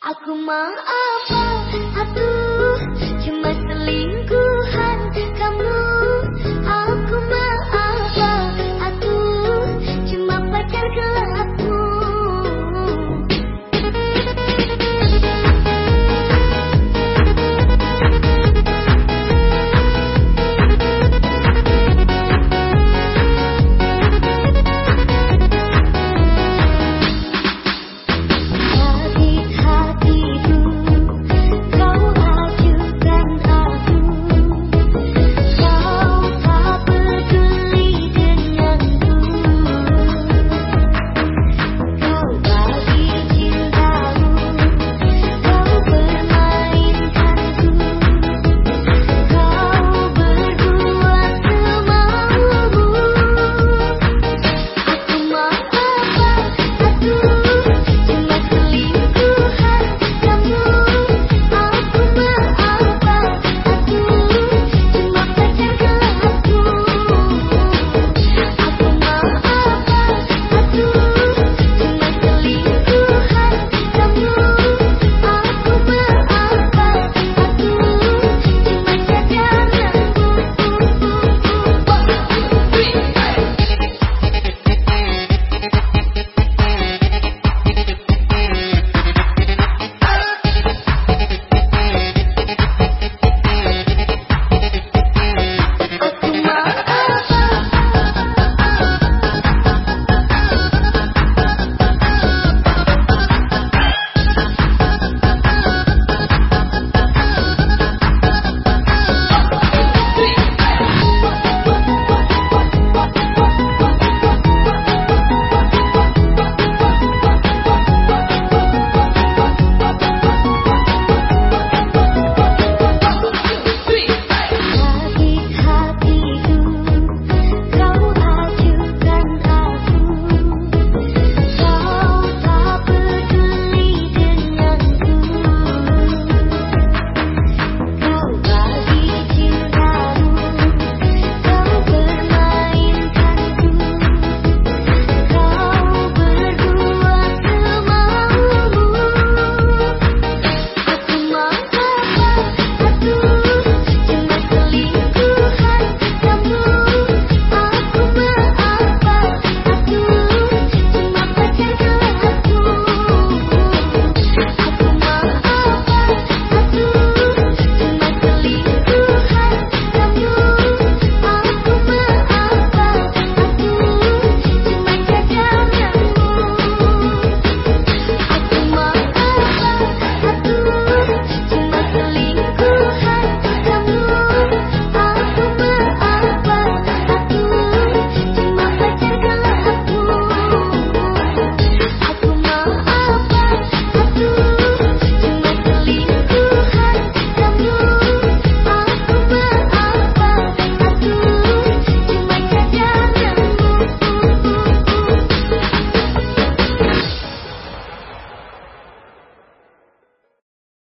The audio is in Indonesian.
Aku mau apa?